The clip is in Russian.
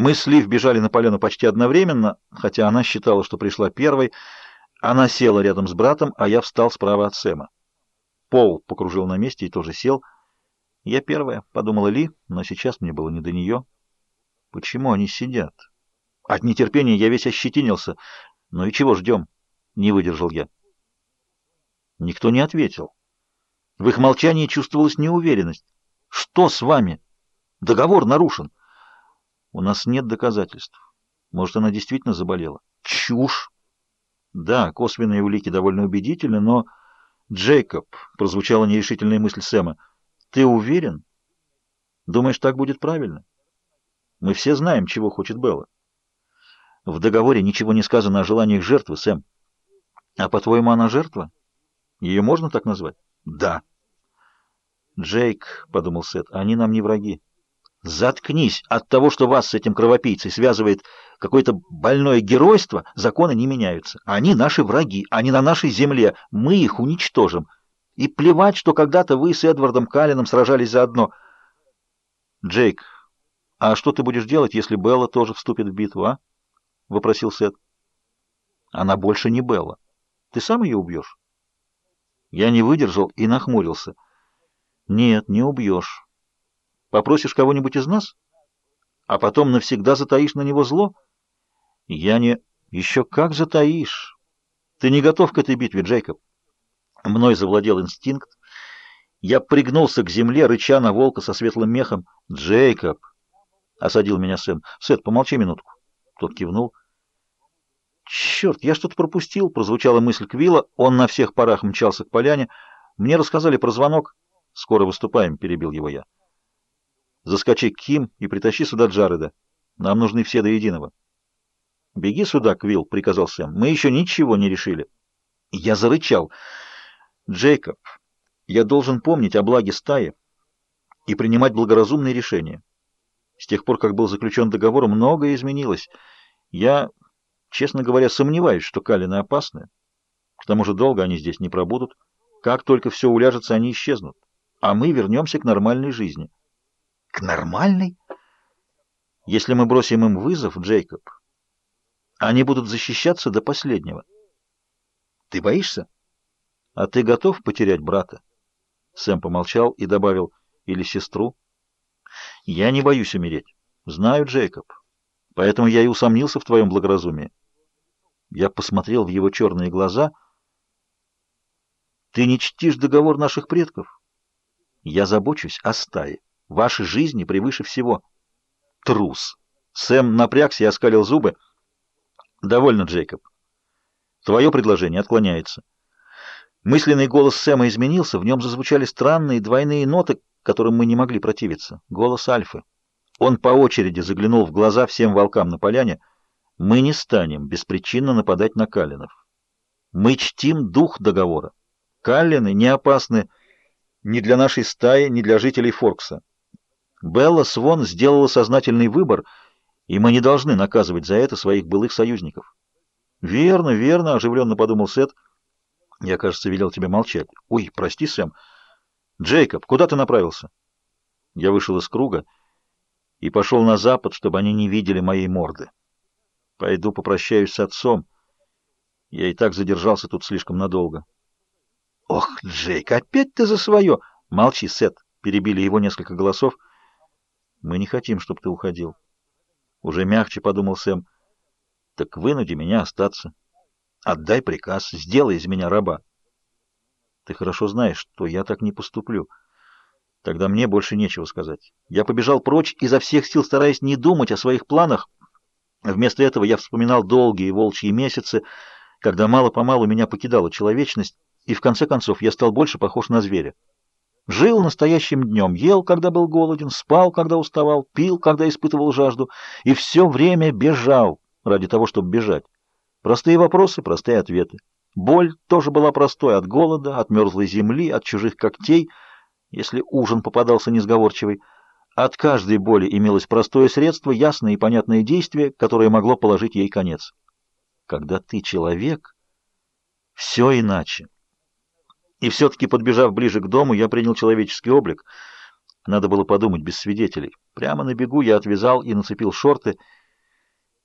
Мы с Лив бежали на поляну почти одновременно, хотя она считала, что пришла первой. Она села рядом с братом, а я встал справа от Сэма. Пол покружил на месте и тоже сел. Я первая, подумала Ли, но сейчас мне было не до нее. Почему они сидят? От нетерпения я весь ощетинился. Ну и чего ждем? Не выдержал я. Никто не ответил. В их молчании чувствовалась неуверенность. Что с вами? Договор нарушен. У нас нет доказательств. Может, она действительно заболела? Чушь! Да, косвенные улики довольно убедительны, но... Джейкоб, прозвучала нерешительная мысль Сэма, ты уверен? Думаешь, так будет правильно? Мы все знаем, чего хочет Белла. В договоре ничего не сказано о желаниях жертвы, Сэм. А по-твоему, она жертва? Ее можно так назвать? Да. Джейк, — подумал Сет, — они нам не враги. Заткнись! От того, что вас с этим кровопийцей связывает какое-то больное геройство, законы не меняются. Они наши враги, они на нашей земле. Мы их уничтожим. И плевать, что когда-то вы с Эдвардом Каллином сражались заодно. Джейк, а что ты будешь делать, если Белла тоже вступит в битву, а? — вопросил Сет. Она больше не Белла. Ты сам ее убьешь? Я не выдержал и нахмурился. Нет, не убьешь. Попросишь кого-нибудь из нас? А потом навсегда затаишь на него зло? Я не... Еще как затаишь? Ты не готов к этой битве, Джейкоб. Мной завладел инстинкт. Я пригнулся к земле, рыча на волка со светлым мехом. «Джейкоб!» — осадил меня Сэм. «Сет, помолчи минутку». Тот кивнул. «Черт, я что-то пропустил!» — прозвучала мысль Квилла. Он на всех парах мчался к поляне. «Мне рассказали про звонок». «Скоро выступаем», — перебил его я. «Заскочи к Ким и притащи сюда Джареда. Нам нужны все до единого». «Беги сюда, Квилл», — приказал Сэм. «Мы еще ничего не решили». Я зарычал. «Джейкоб, я должен помнить о благе стаи и принимать благоразумные решения. С тех пор, как был заключен договор, многое изменилось. Я, честно говоря, сомневаюсь, что Калины опасны. К тому же долго они здесь не пробудут. Как только все уляжется, они исчезнут. А мы вернемся к нормальной жизни». «К нормальной?» «Если мы бросим им вызов, Джейкоб, они будут защищаться до последнего». «Ты боишься?» «А ты готов потерять брата?» Сэм помолчал и добавил, «Или сестру?» «Я не боюсь умереть. Знаю, Джейкоб. Поэтому я и усомнился в твоем благоразумии». Я посмотрел в его черные глаза. «Ты не чтишь договор наших предков?» «Я забочусь о стае. Вашей жизни превыше всего». «Трус!» Сэм напрягся и оскалил зубы. «Довольно, Джейкоб. Твое предложение отклоняется». Мысленный голос Сэма изменился, в нем зазвучали странные двойные ноты, которым мы не могли противиться. Голос Альфы. Он по очереди заглянул в глаза всем волкам на поляне. Мы не станем беспричинно нападать на Калинов. Мы чтим дух договора. Каллины не опасны ни для нашей стаи, ни для жителей Форкса. Белла Свон сделала сознательный выбор, и мы не должны наказывать за это своих былых союзников. «Верно, верно», — оживленно подумал Сет, — я, кажется, велел тебе молчать. Ой, прости, Сэм. Джейкоб, куда ты направился? Я вышел из круга и пошел на запад, чтобы они не видели моей морды. Пойду попрощаюсь с отцом. Я и так задержался тут слишком надолго. Ох, Джейк, опять ты за свое! Молчи, Сет, перебили его несколько голосов. Мы не хотим, чтобы ты уходил. Уже мягче подумал Сэм. Так вынуди меня остаться. Отдай приказ, сделай из меня раба. Ты хорошо знаешь, что я так не поступлю. Тогда мне больше нечего сказать. Я побежал прочь, изо всех сил стараясь не думать о своих планах. Вместо этого я вспоминал долгие волчьи месяцы, когда мало-помалу меня покидала человечность, и в конце концов я стал больше похож на зверя. Жил настоящим днем, ел, когда был голоден, спал, когда уставал, пил, когда испытывал жажду, и все время бежал ради того, чтобы бежать. Простые вопросы, простые ответы. Боль тоже была простой от голода, от мерзлой земли, от чужих когтей, если ужин попадался несговорчивый. От каждой боли имелось простое средство, ясное и понятное действие, которое могло положить ей конец. Когда ты человек, все иначе. И все-таки, подбежав ближе к дому, я принял человеческий облик. Надо было подумать без свидетелей. Прямо на бегу я отвязал и нацепил шорты —